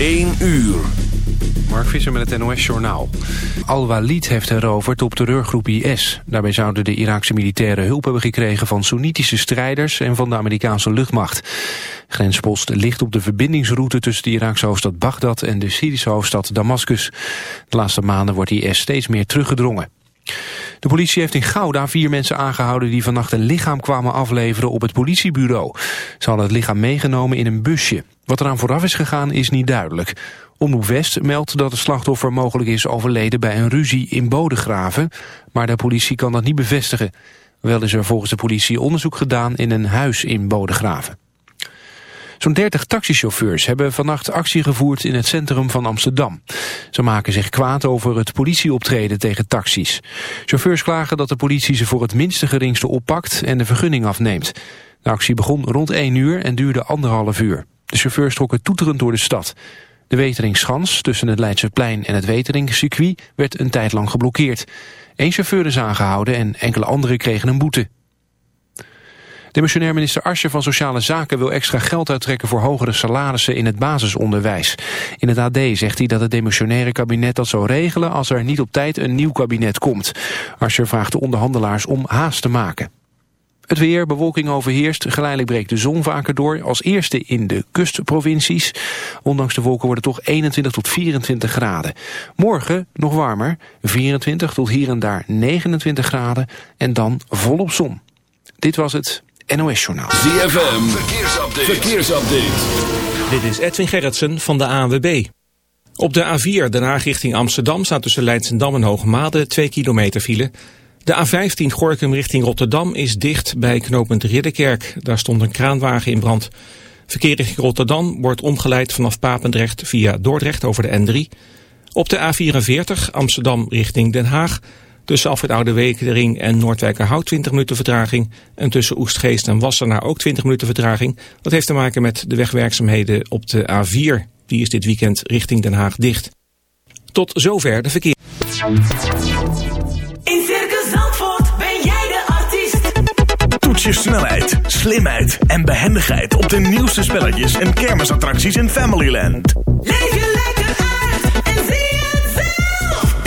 1 uur. Mark Visser met het NOS-journaal. Al-Walid heeft heroverd op terreurgroep IS. Daarbij zouden de Iraakse militairen hulp hebben gekregen... van Soenitische strijders en van de Amerikaanse luchtmacht. Grenspost ligt op de verbindingsroute tussen de Iraakse hoofdstad Bagdad... en de Syrische hoofdstad Damascus. De laatste maanden wordt IS steeds meer teruggedrongen. De politie heeft in Gouda vier mensen aangehouden die vannacht een lichaam kwamen afleveren op het politiebureau. Ze hadden het lichaam meegenomen in een busje. Wat eraan vooraf is gegaan is niet duidelijk. Omroep West meldt dat het slachtoffer mogelijk is overleden bij een ruzie in Bodegraven, maar de politie kan dat niet bevestigen. Wel is er volgens de politie onderzoek gedaan in een huis in Bodegraven. Zo'n 30 taxichauffeurs hebben vannacht actie gevoerd in het centrum van Amsterdam. Ze maken zich kwaad over het politieoptreden tegen taxis. Chauffeurs klagen dat de politie ze voor het minste geringste oppakt en de vergunning afneemt. De actie begon rond 1 uur en duurde anderhalf uur. De chauffeurs trokken toeterend door de stad. De Weteringschans tussen het Leidseplein en het Weteringcircuit werd een tijd lang geblokkeerd. Eén chauffeur is aangehouden en enkele anderen kregen een boete. Demissionair minister Ascher van Sociale Zaken wil extra geld uittrekken voor hogere salarissen in het basisonderwijs. In het AD zegt hij dat het demissionaire kabinet dat zou regelen als er niet op tijd een nieuw kabinet komt. Ascher vraagt de onderhandelaars om haast te maken. Het weer, bewolking overheerst. Geleidelijk breekt de zon vaker door. Als eerste in de kustprovincies. Ondanks de wolken worden toch 21 tot 24 graden. Morgen nog warmer. 24 tot hier en daar 29 graden. En dan volop zon. Dit was het NOS Journaal. ZFM, verkeersupdate. verkeersupdate. Dit is Edwin Gerritsen van de ANWB. Op de A4 Den Haag richting Amsterdam staat tussen Leidsendam en Hoogmade 2 kilometer file... De A15 Gorkum richting Rotterdam is dicht bij knooppunt Ridderkerk. Daar stond een kraanwagen in brand. Verkeer richting Rotterdam wordt omgeleid vanaf Papendrecht via Dordrecht over de N3. Op de A44 Amsterdam richting Den Haag. Tussen Alfred Oude Wekering en Noordwijkerhout 20 minuten vertraging. En tussen Oestgeest en Wassenaar ook 20 minuten vertraging. Dat heeft te maken met de wegwerkzaamheden op de A4. Die is dit weekend richting Den Haag dicht. Tot zover de verkeer. je snelheid, slimheid en behendigheid op de nieuwste spelletjes en kermisattracties in Familyland. Leef je lekker uit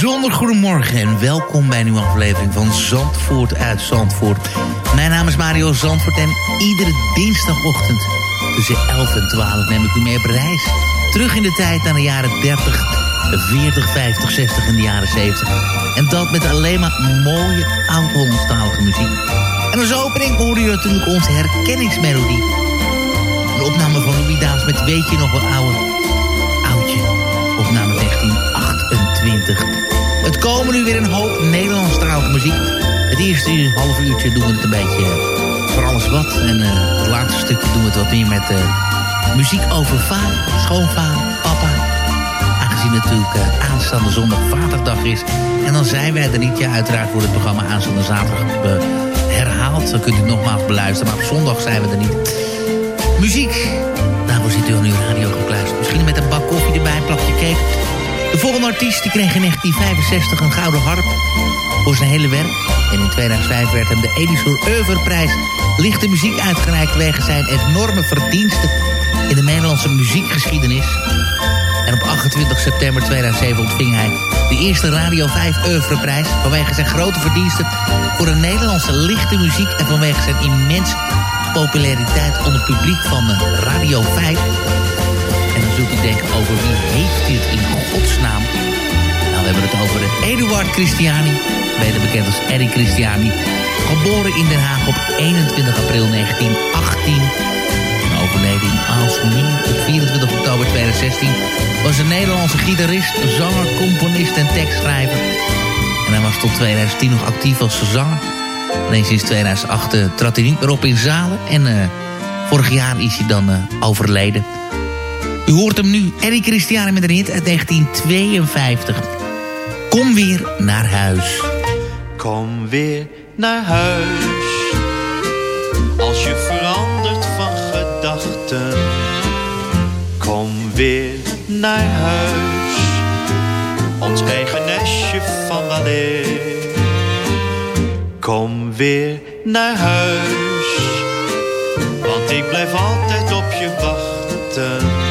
Bijzonder goedemorgen en welkom bij een nieuwe aflevering van Zandvoort uit Zandvoort. Mijn naam is Mario Zandvoort en iedere dinsdagochtend tussen 11 en 12 neem ik u mee op reis. Terug in de tijd naar de jaren 30, 40, 50, 60 en de jaren 70. En dat met alleen maar mooie oud-Hollandstalige muziek. En als opening hoorde je natuurlijk onze herkenningsmelodie. Een opname van Louis Daas met Weet je nog wel oude? Het komen nu weer een hoop Nederlandstalige muziek. Het eerste uur, half uurtje doen we het een beetje voor alles wat. En eh, het laatste stukje doen we het wat meer met eh, muziek over vader, schoonvader, papa. Aangezien het natuurlijk eh, aanstaande zondag vaderdag is. En dan zijn wij er niet. Ja, uiteraard wordt het programma aanstaande zaterdag herhaald. Dan kunt u het nogmaals beluisteren. Maar op zondag zijn we er niet. Muziek. Daarvoor zit u aan uw radio gekluisterd. Misschien met een bak koffie erbij, een plakje cake. De volgende artiest die kreeg in 1965 een gouden harp voor zijn hele werk. En in 2005 werd hem de Edison Oeuvreprijs lichte muziek uitgereikt... wegens zijn enorme verdiensten in de Nederlandse muziekgeschiedenis. En op 28 september 2007 ontving hij de eerste Radio 5 Oeuvreprijs... vanwege zijn grote verdiensten voor de Nederlandse lichte muziek... en vanwege zijn immense populariteit onder het publiek van eh, Radio 5. En dan zult u denken over wie heeft dit in godsnaam? Nou, we hebben het over Eduard Christiani, beter bekend als Eddie Christiani. Geboren in Den Haag op 21 april 1918. En overleden in Aalsmeer op 24 oktober 2016. Was een Nederlandse gitarist, zanger, componist en tekstschrijver. En hij was tot 2010 nog actief als zanger. Alleen sinds 2008 uh, trad hij niet meer op in zalen. En uh, vorig jaar is hij dan uh, overleden. U hoort hem nu, Eddie Christiane met een hit uit 1952. Kom weer naar huis. Kom weer naar huis. Als je verandert van gedachten. Kom weer naar huis. Ons eigen nestje van weleer. Kom weer naar huis. Want ik blijf altijd op je wachten.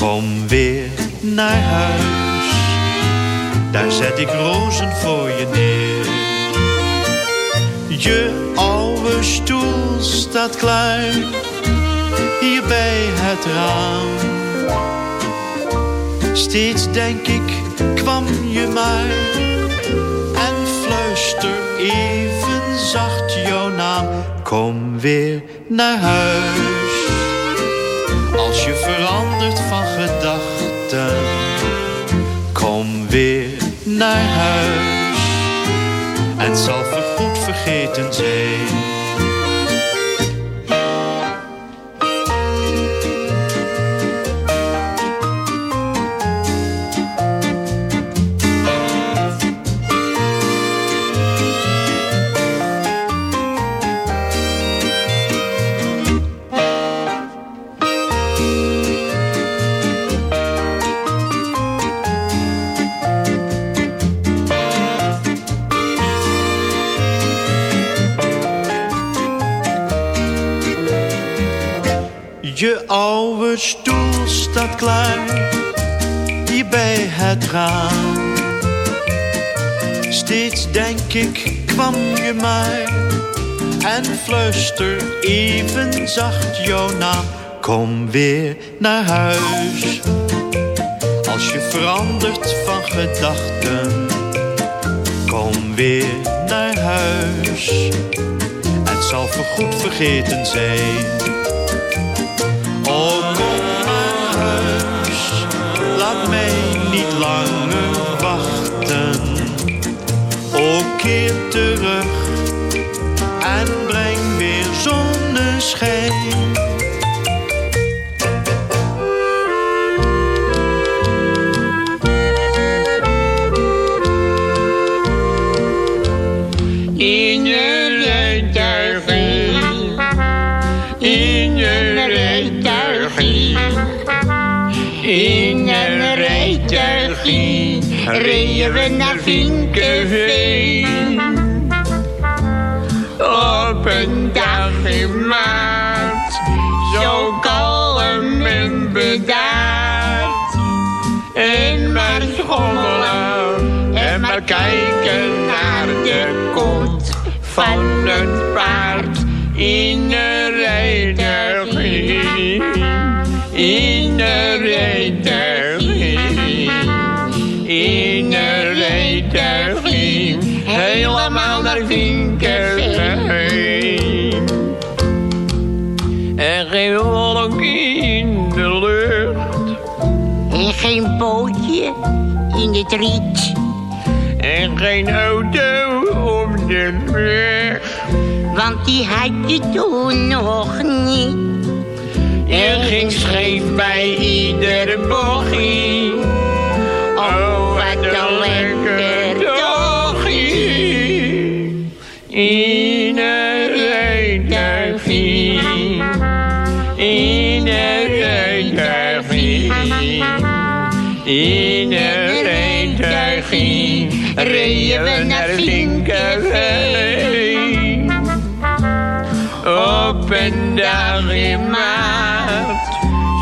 Kom weer naar huis. Daar zet ik rozen voor je neer. Je oude stoel staat klaar. Hier bij het raam. Steeds denk ik, kwam je maar. En fluister even zacht jouw naam. Kom weer naar huis. Als je verandert van gedachten. Kom weer naar huis. En zal vergoed vergeten zijn. Steeds denk ik, kwam je maar. En fluister even zacht jouw naam. Kom weer naar huis. Als je verandert van gedachten. Kom weer naar huis. Het zal voorgoed vergeten zijn. We naar Vinkenveen. Op een dag in maart, zo kalm en bedaard. En maar schommelen en maar kijken naar de kont van het paard in een rijtuigje. In een rijtuigje. Vinkenveen. En geen wolk in de lucht. En geen bootje in het riet. En geen auto op de weg. Want die had je toen nog niet. Er ging scheef bij iedere bochie. In een rijtuigje. Reden we naar Vinkenveen. Op een dag in maart.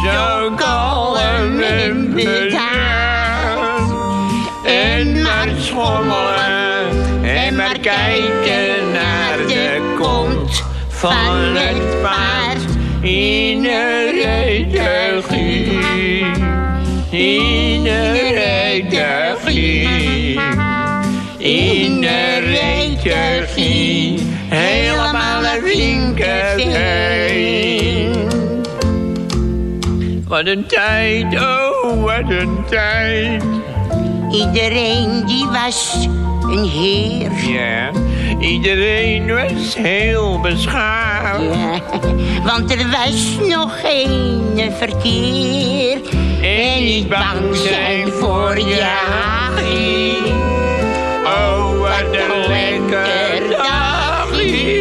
Zo kalm en bedaard. En maar schommelen. En maar kijken naar de kont van het paard. In een rijtuigje. In een rijtuigje. In een rijtuigje. Helemaal naar Vinkenveen. Wat een tijd, oh wat een tijd. Iedereen die was een heer. Ja, iedereen was heel beschaamd. Ja, want er was nog geen verkeer. En niet bang zijn voor jagie. Oh, wat een lekker dagje.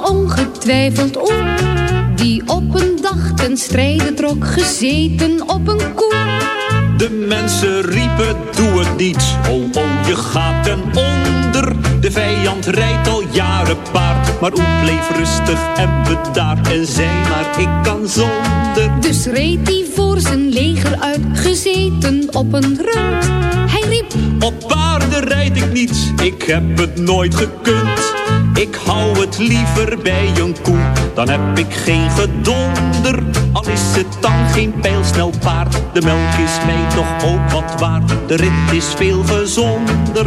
Was ongetwijfeld Oe. Die op een dag ten strijde trok, gezeten op een koe. De mensen riepen, doe het niet. Oh, oh, je gaat ten onder. De vijand rijdt al jaren paard. Maar Oe bleef rustig en bedaard. En zei maar, ik kan zonder. Dus reed hij voor zijn leger uit, gezeten op een rund. Hij riep, Op paarden rijd ik niet, ik heb het nooit gekund. Ik hou het liever bij een koe, dan heb ik geen gedonder. Al is het dan geen pijlsnel paard, de melk is mij toch ook wat waard. De rit is veel gezonder.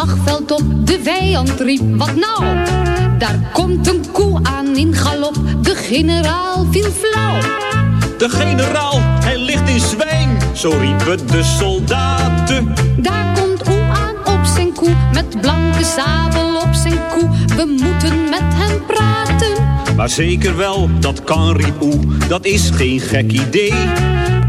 Slagveld op. De vijand riep, wat nou? Daar komt een koe aan in galop, de generaal viel flauw. De generaal, hij ligt in zwijm, zo riepen de soldaten. Daar komt Oe aan op zijn koe, met blanke sabel op zijn koe. We moeten met hem praten. Maar zeker wel, dat kan riep Oe, dat is geen gek idee.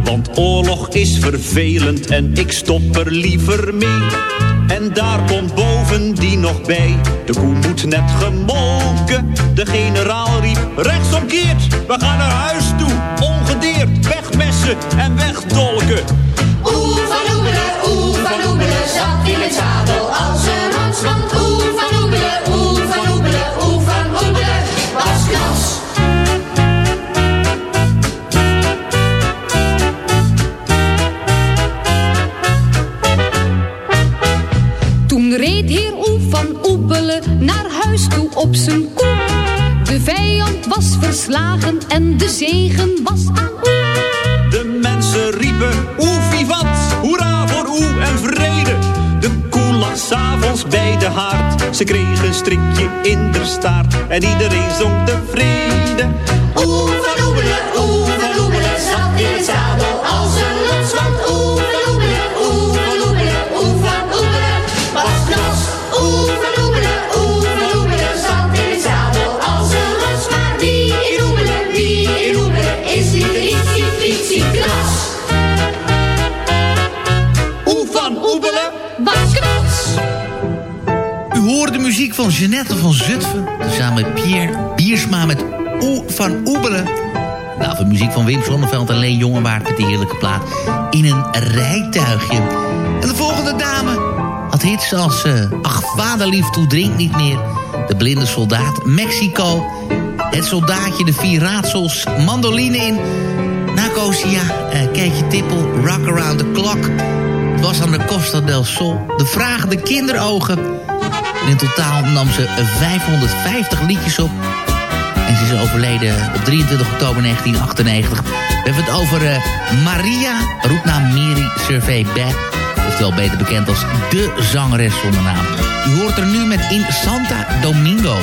Want oorlog is vervelend en ik stop er liever mee. En daar komt bovendien nog bij, de koe moet net gemolken. De generaal riep, rechtsomkeert, we gaan naar huis toe. Ongedeerd, wegmessen en wegdolken. Van Oebelen, zat in het zadel als een rotswand. Oeh van Oebelen, was klas. Op zijn koe. De vijand was verslagen en de zegen was aan Oe. De mensen riepen, oeh vivat, hoera voor oeh en vrede. De koe lag s'avonds bij de haard, ze kreeg een strikje in de staart. En iedereen zong tevreden. Oeh van Oebelen, zat in het zadel als een. Oeh van van Jeannette van Zutphen. Samen met Pierre Biersma met Oe van Oebelen. Nou, van muziek van Wim Sonneveld en Leen Jongewaard met die heerlijke plaat. In een rijtuigje. En de volgende dame had hits als uh, Ach, vaderlief, toe drink niet meer. De blinde soldaat, Mexico. Het soldaatje, de vier raadsels, mandoline in. Nacosia, uh, Keetje Tippel, Rock Around the Clock. Het was aan de Costa del Sol. De vragende kinderogen. En in totaal nam ze 550 liedjes op. En ze is overleden op 23 oktober 1998. We hebben het over uh, Maria, roepnaam Mary Survey Beck. Oftewel beter bekend als de zangeres zonder naam. U hoort er nu met In Santa Domingo.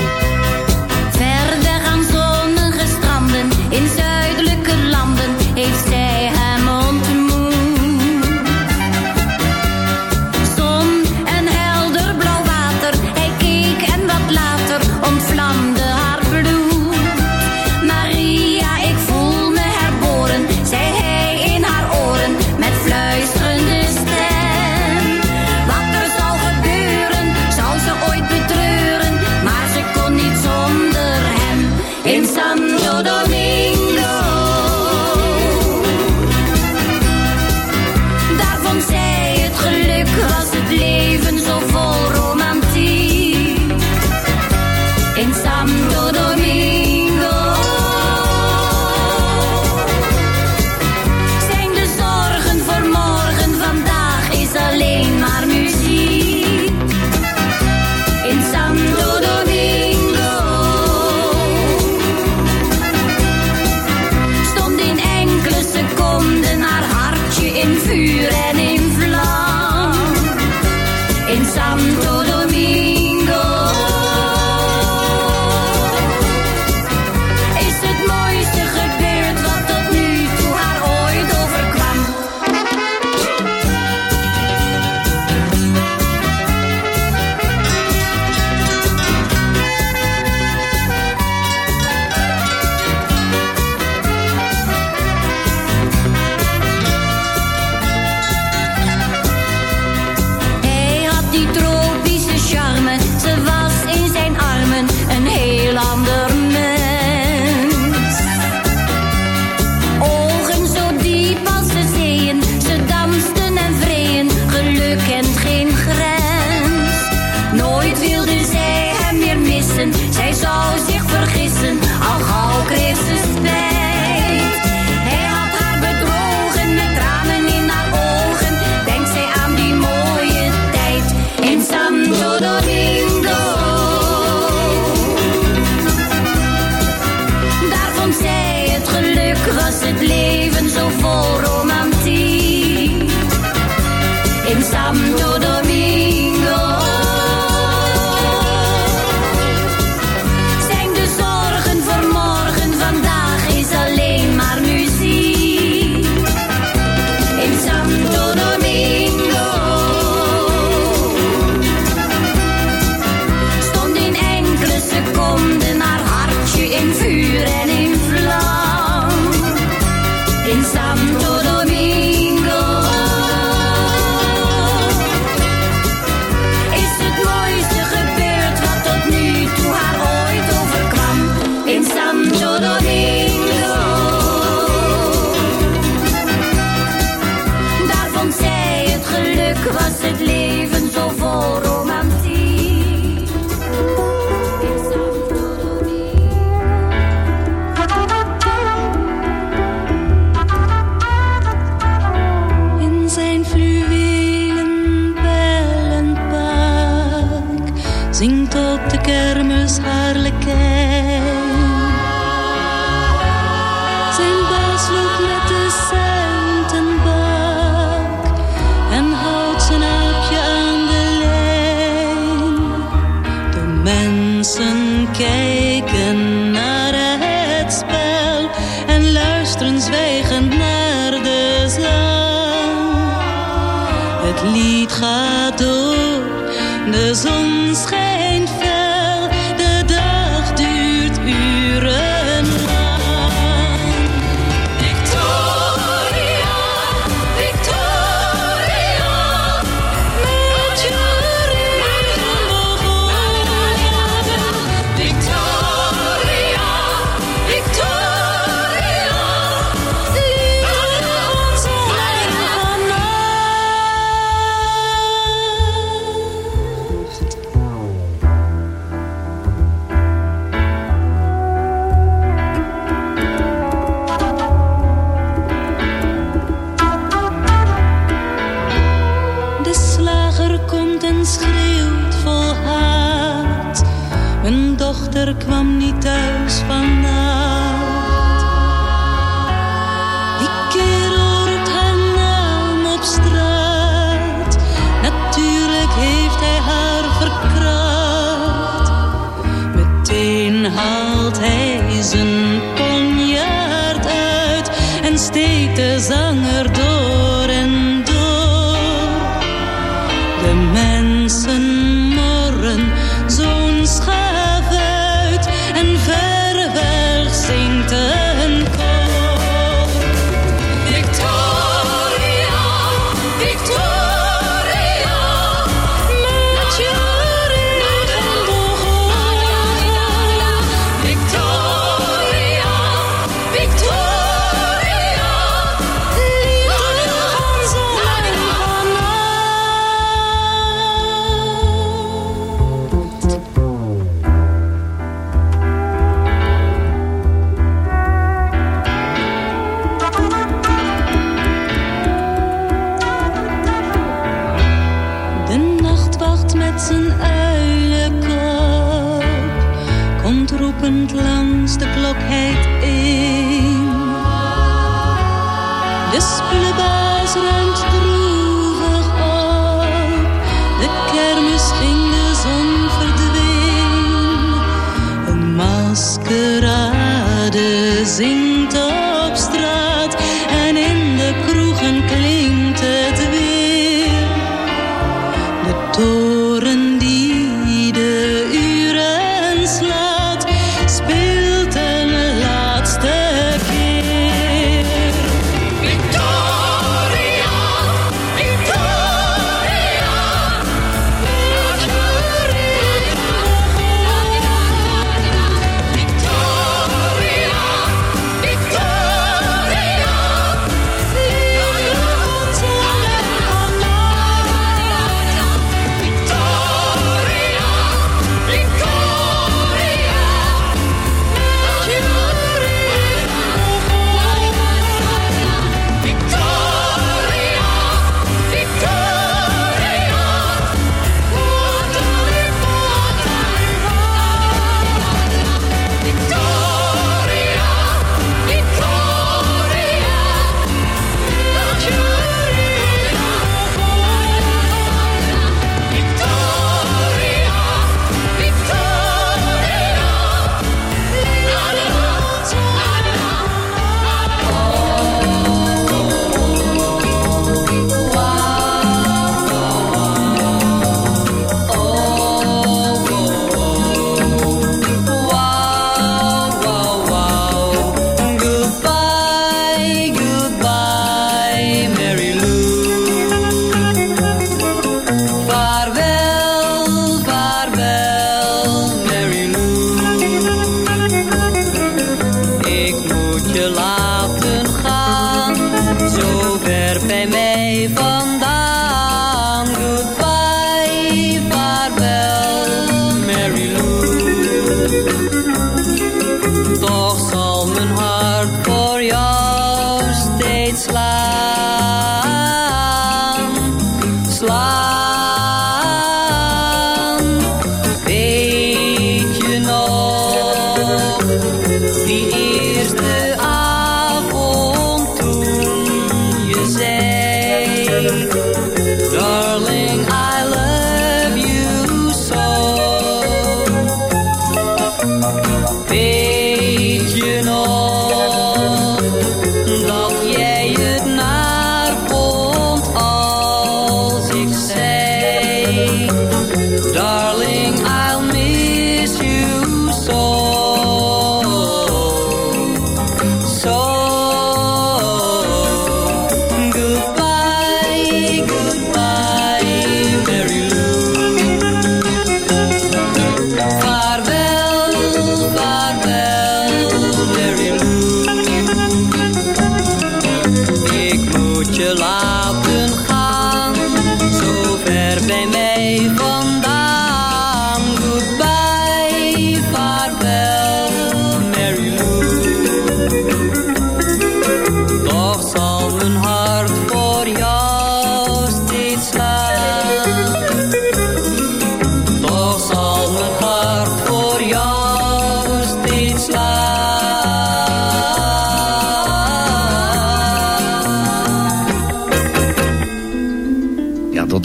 Bij mij vandaan.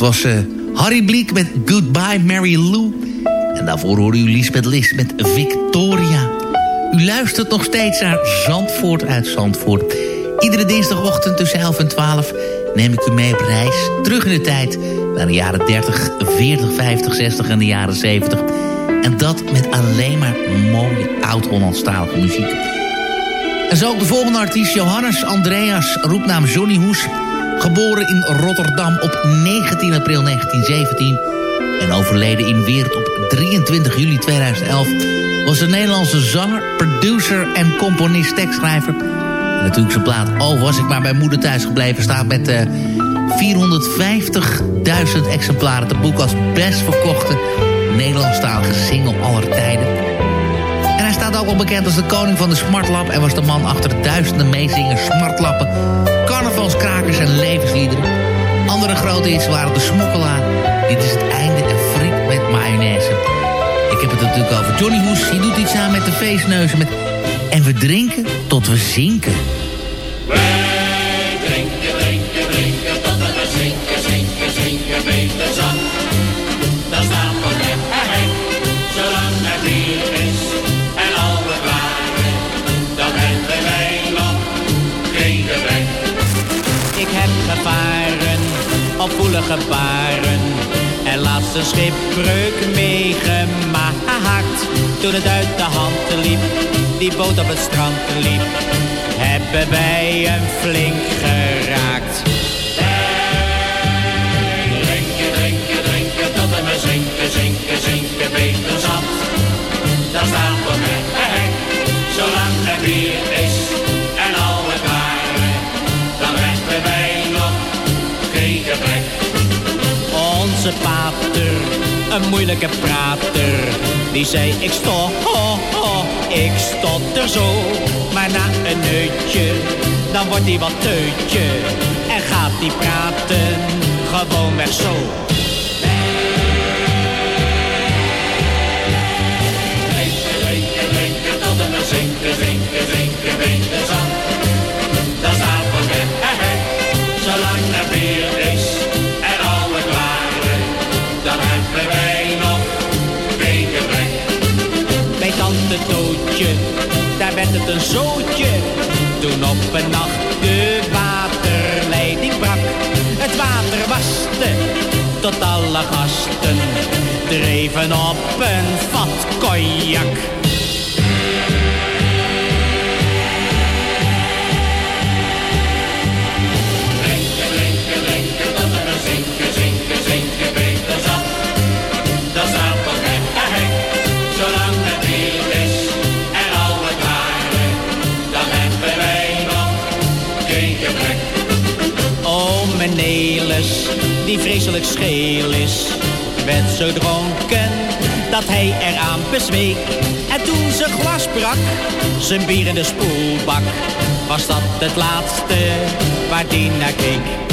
Was eh, Harry Bleek met Goodbye Mary Lou. En daarvoor hoorde u Lisbeth List met Victoria. U luistert nog steeds naar Zandvoort uit Zandvoort. Iedere dinsdagochtend tussen 11 en 12 neem ik u mee op reis. Terug in de tijd naar de jaren 30, 40, 50, 60 en de jaren 70. En dat met alleen maar mooie oud-Hollandstalige muziek. En zo ook de volgende artiest Johannes Andreas, roepnaam Johnny Hoes... geboren in Rotterdam op 19 april 1917... en overleden in Weert op 23 juli 2011... was een Nederlandse zanger, producer en componist tekstschrijver... En natuurlijk zijn plaat Oh was ik maar bij moeder thuis gebleven... staat met eh 450.000 exemplaren te boek als best verkochte Nederlandstalige single aller tijden. Staat ook wel bekend als de koning van de smartlap... en was de man achter duizenden meezingers, smartlappen... carnavalskrakers en levensliederen. Andere grote hits waren de smokkelaar... Dit is het einde en friet met mayonaise. Ik heb het natuurlijk over Johnny Hoes. Die doet iets aan met de feestneuzen met... En we drinken tot we zinken. Baren en laatst een schipbreuk meegemaakt. Toen het uit de hand liep, die boot op het strand liep, hebben wij een flink geraakt. Drinken, drinken, drinken, tot we maar zinken, zinken, zinken, beter zat. Dan staan we met erheen, zolang er bier is een moeilijke prater, die zei ik sto, ho, ho, ik stotter zo. Maar na een neutje, dan wordt hij wat teutje en gaat hij praten, gewoon weg zo. Het een zootje. Toen op een nacht de waterleiding brak. Het water waste tot alle gasten dreven op een vat cognac. Vreselijk scheel is, werd zo dronken dat hij eraan bezweek. En toen zijn glas brak, zijn bier in de spoelbak, was dat het laatste waar die naar keek.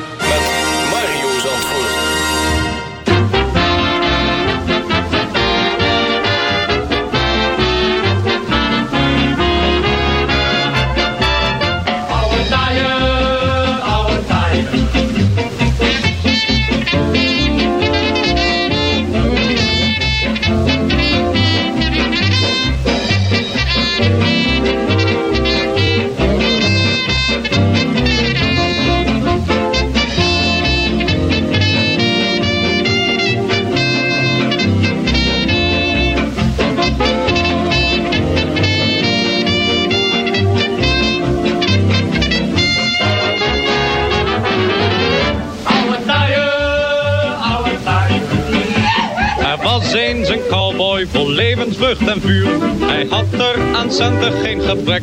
vol levensvrucht en vuur. Hij had er aan centen geen gebrek.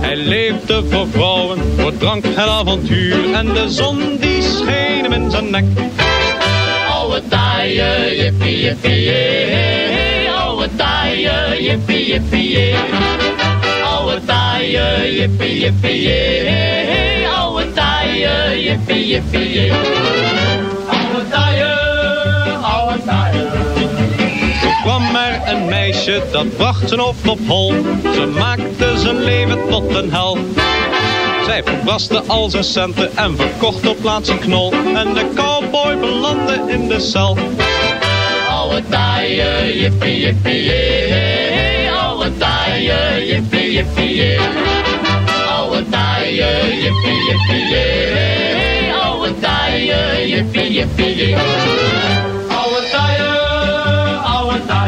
Hij leefde voor vrouwen, voor drank en avontuur. En de zon die scheen hem in zijn nek. Oude taaie, jippie, jippie, jee. Oude taaie, jippie, jippie, jee. Oude taaie, jippie, jippie, jee. Oude taaie, jippie, jippie, jee. Kwam er een meisje, dat bracht zijn hoofd op hol. Ze maakte zijn leven tot een hel. Zij verbraste al zijn centen en verkocht op plaats een knol. En de cowboy belandde in de cel. Oude taaie, jippie, jippie, jee. Oude taaie, jippie, jippie, jee. Oude taaie, jippie, jippie, jee. Oude taaie, jippie, jippie, jee.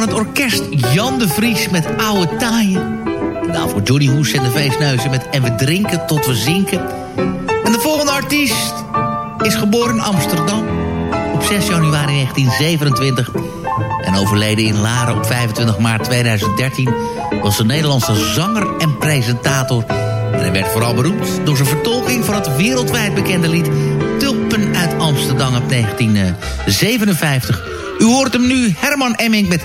Van het orkest Jan de Vries met Oude Taaien. Nou, voor Johnny Hoes en de Feestneuzen met En we drinken tot we zinken. En de volgende artiest is geboren in Amsterdam op 6 januari 1927... en overleden in Laren op 25 maart 2013... was een Nederlandse zanger en presentator. En hij werd vooral beroemd door zijn vertolking van het wereldwijd bekende lied... Tulpen uit Amsterdam op 1957. U hoort hem nu, Herman Emming met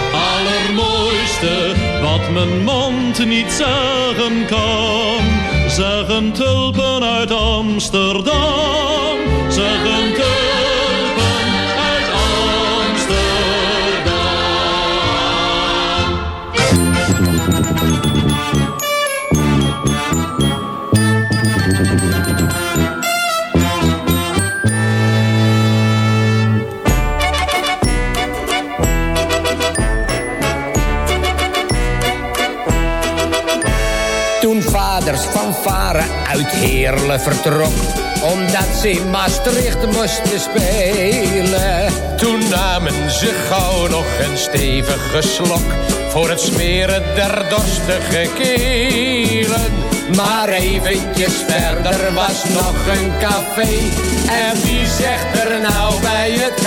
wat mijn mond niet zeggen kan. Zeggen tulpen uit Amsterdam, zeggen tulpen uit Heerlen vertrok omdat ze Maastricht moesten spelen. Toen namen ze gauw nog een stevige slok voor het smeren der dorstige kelen. Maar eventjes verder was nog een café. En wie zegt er nou bij het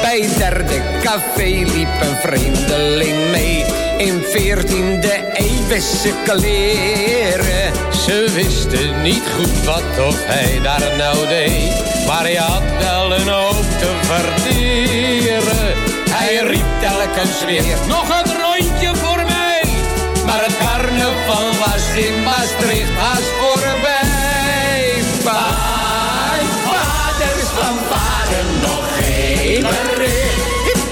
Bij het derde café liep een vreemdeling mee. In veertiende eeuwse kleren. Ze wisten niet goed wat of hij daar nou deed. Maar hij had wel een hoop te verteren. Hij riep telkens weer, nog een rondje voor carnaval was in Maastricht haast voorbij. Bye, vaders van varen, nog geen bericht.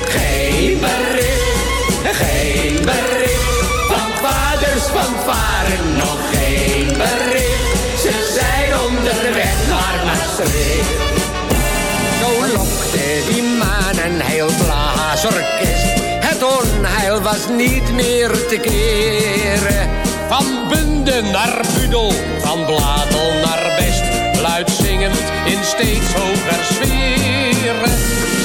Geen bericht, geen bericht. Van vaders van varen, nog geen bericht. Ze zijn onderweg naar Maastricht. Lokte die maan een heel blaasorkest. Het onheil was niet meer te keren. Van Bunden naar Budel, van Bladel naar Best. Luid zingend in steeds hoger sferen.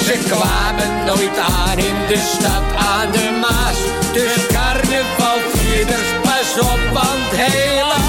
Ze kwamen nooit aan in de stad aan de Maas. Dus carnavalvierders, pas op, want helaas.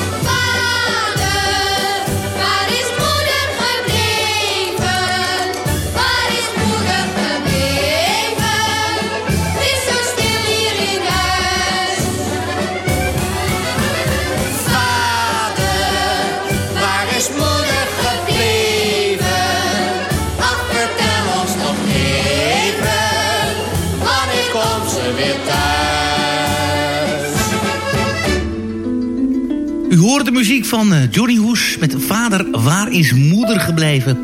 Muziek van eh, Johnny Hoes met Vader, waar is moeder gebleven?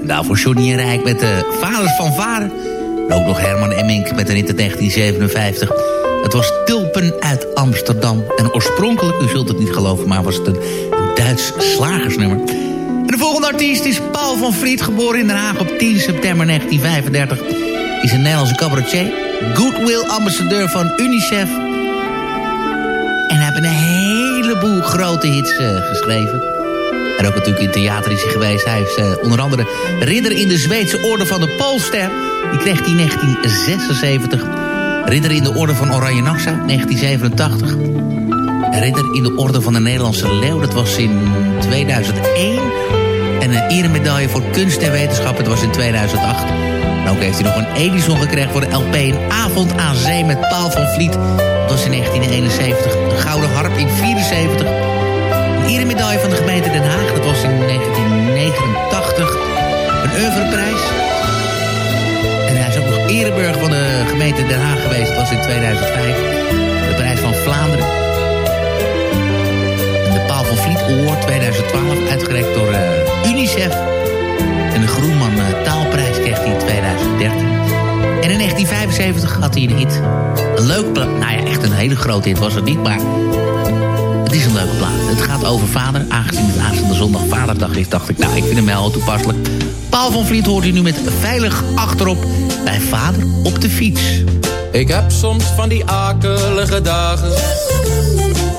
En daarvoor Johnny en Rijk met de Vaders van Vader. En ook nog Herman Emmink met een uit 1957. Het was Tulpen uit Amsterdam. En oorspronkelijk, u zult het niet geloven, maar was het een, Duits slagersnummer. En de volgende artiest is Paul van Vliet, geboren in Den Haag op 10 september 1935. Is een Nederlandse cabaretier, goodwill ambassadeur van UNICEF. En hij een heleboel grote hits uh, geschreven. En ook natuurlijk in theater geweest. Hij is uh, onder andere ridder in de Zweedse orde van de Poolster. Die kreeg hij in 1976. Ridder in de orde van Oranje Nassau, 1987. Ridder in de orde van de Nederlandse Leeuw, dat was in 2001. En een eremedaille voor kunst en wetenschap, dat was in 2008. En ook heeft hij nog een Edison gekregen voor de LP Een Avond aan Zee met Paul van Vliet. Dat was in 1971. De Gouden Harp in 74. Een eremedaille van de gemeente Den Haag, dat was in 1989. Een oeuvreprijs. En hij is ook nog ereburger van de gemeente Den Haag geweest. Dat was in 2005. De prijs van Vlaanderen. Award 2012, uitgereikt door uh, UNICEF. En de Groenman uh, Taalprijs kreeg hij in 2013. En in 1975 had hij een hit. Een leuk plaat. Nou ja, echt een hele grote hit was het niet, maar... Het is een leuke plaat. Het gaat over vader. Aangezien het aanstaande zondag vaderdag is, dacht ik... Nou, ik vind hem wel toepasselijk. Paul van Vliet hoort u nu met Veilig Achterop... bij vader op de fiets. Ik heb soms van die akelige dagen...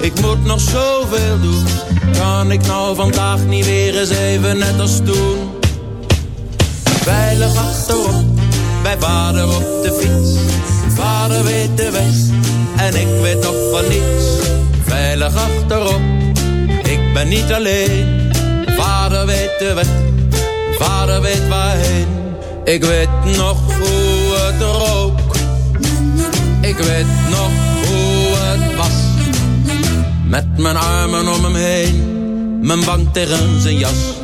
ik moet nog zoveel doen. Kan ik nou vandaag niet weer eens even net als toen? Veilig achterop, bij vader op de fiets. Vader weet de weg en ik weet nog van niets. Veilig achterop, ik ben niet alleen. Vader weet de weg, vader weet waarheen. Ik weet nog hoe het rook. Ik weet Met mijn armen om hem heen, mijn bank tegen zijn jas.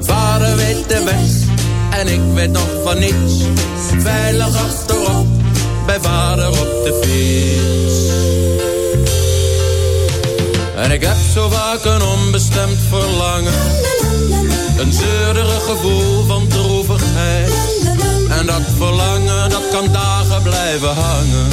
Vader weet de weg en ik weet nog van niets. Veilig achterop, bij vader op de fiets. En ik heb zo vaak een onbestemd verlangen. Een zeurderig gevoel van droevigheid. En dat verlangen, dat kan dagen blijven hangen.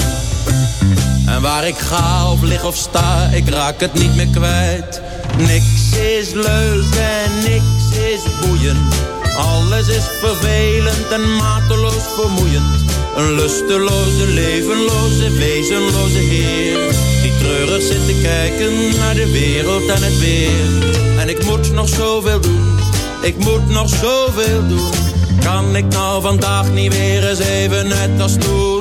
En waar ik ga of lig of sta, ik raak het niet meer kwijt. Niks is leuk en niks is boeiend. Alles is vervelend en mateloos vermoeiend. Een lusteloze, levenloze, wezenloze heer. Die treurig zit te kijken naar de wereld en het weer. En ik moet nog zoveel doen, ik moet nog zoveel doen. Kan ik nou vandaag niet weer eens even net als toen?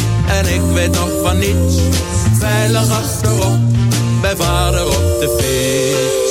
en ik weet nog van niets. Veilig achterop, bij vader op de fiets.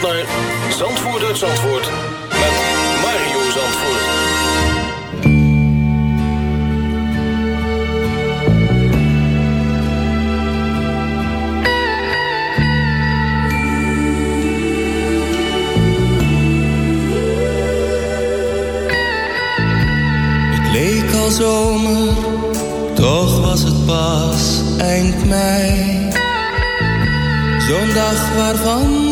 naar Zandvoort uit Zandvoort met Mario Zandvoort. Het leek al zomer, toch was het pas eind mei. Zo'n dag waarvan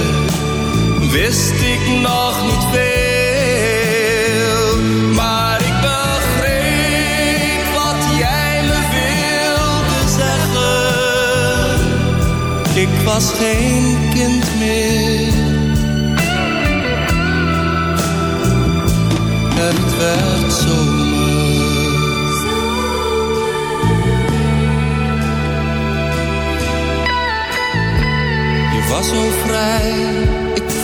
wist ik nog niet veel. Maar ik begreep wat jij me wilde zeggen. Ik was geen kind meer. Het werd zomer. Je was zo vrij,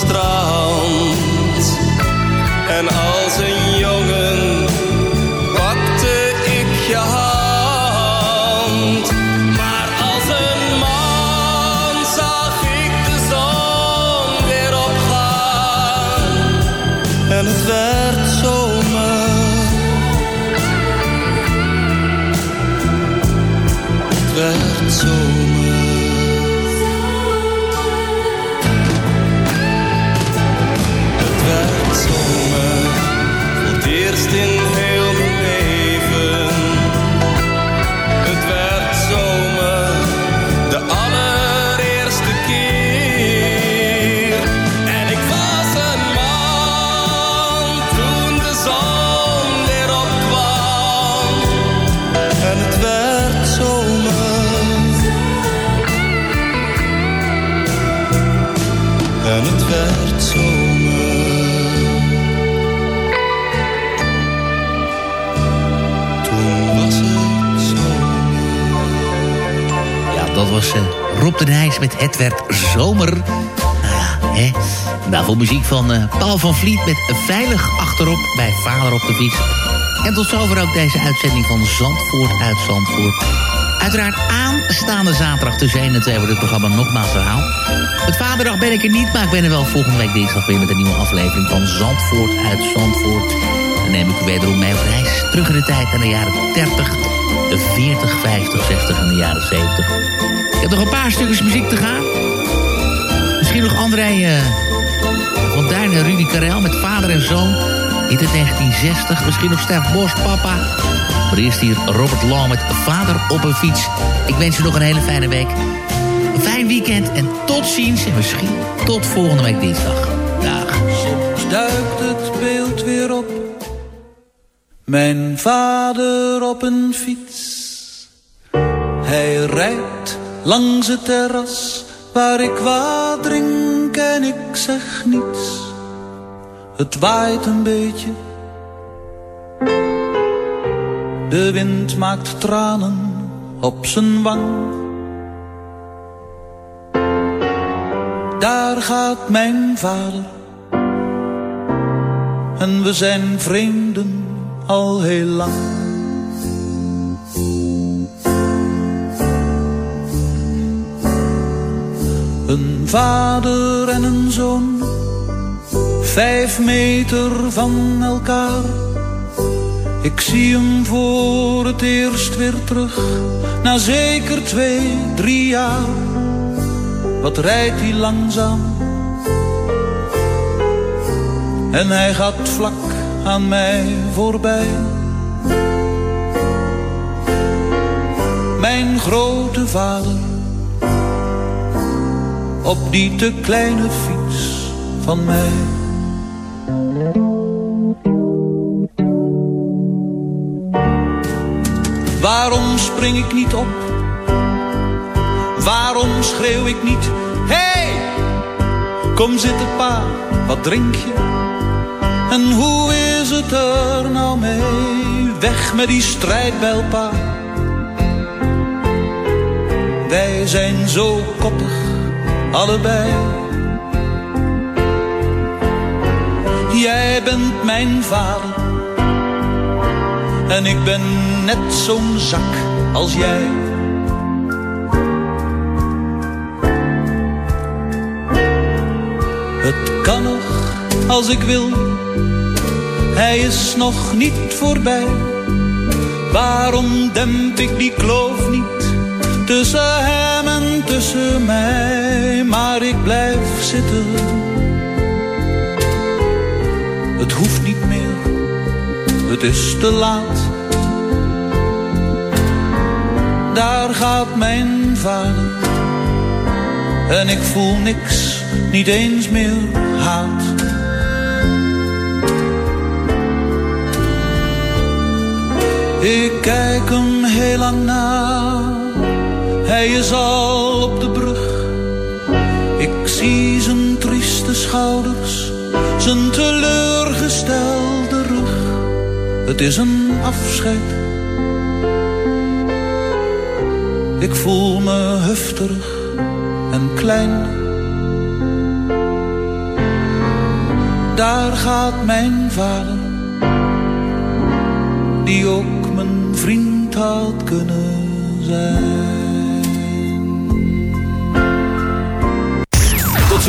strand. En Rob de Nijs met Het werd zomer. Nou ja, hè. Daarvoor muziek van eh, Paul van Vliet met Veilig achterop bij Vader op de fiets. En tot zover ook deze uitzending van Zandvoort uit Zandvoort. Uiteraard aanstaande zaterdag tussen 1 en 2 wordt het programma nogmaals herhaald. Het vaderdag ben ik er niet, maar ik ben er wel volgende week dinsdag weer met een nieuwe aflevering van Zandvoort uit Zandvoort. Dan neem ik u wederom mee op reis terug in de tijd naar de jaren 30, 40, 50, 60 en de jaren 70. Ik heb nog een paar stukjes muziek te gaan. Misschien nog André uh, van Duin en Rudy Karel met vader en zoon. In 1960. Misschien nog Stef Bos, papa. Maar eerst hier Robert Law met vader op een fiets. Ik wens je nog een hele fijne week. Een fijn weekend en tot ziens. En misschien tot volgende week dinsdag. Dag. Soms duikt het beeld weer op. Mijn vader op een fiets. Hij rijdt langs het terras waar ik wat drink en ik zeg niets. Het waait een beetje. De wind maakt tranen op zijn wang. Daar gaat mijn vader. En we zijn vreemden al heel lang. Een vader en een zoon, vijf meter van elkaar. Ik zie hem voor het eerst weer terug, na zeker twee, drie jaar. Wat rijdt hij langzaam? En hij gaat vlak aan mij voorbij. Mijn grote vader op die te kleine fiets van mij. Waarom spring ik niet op? Waarom schreeuw ik niet? Hey, kom zitten pa, wat drink je? En hoe is het er nou mee? Weg met die strijdbijl pa. Wij zijn zo koppig allebei. Jij bent mijn vader en ik ben net zo'n zak als jij. Het kan nog als ik wil, hij is nog niet voorbij. Waarom demp ik die kloof niet tussen hem en tussen mij? Maar ik blijf zitten. Het hoeft niet meer, het is te laat. Daar gaat mijn vader en ik voel niks, niet eens meer haat. Ik kijk hem heel lang na, hij is al op de brug. Ik zie zijn trieste schouders, zijn teleurgestelde rug. Het is een afscheid. Ik voel me heftig en klein. Daar gaat mijn vader, die ook mijn vriend had kunnen zijn.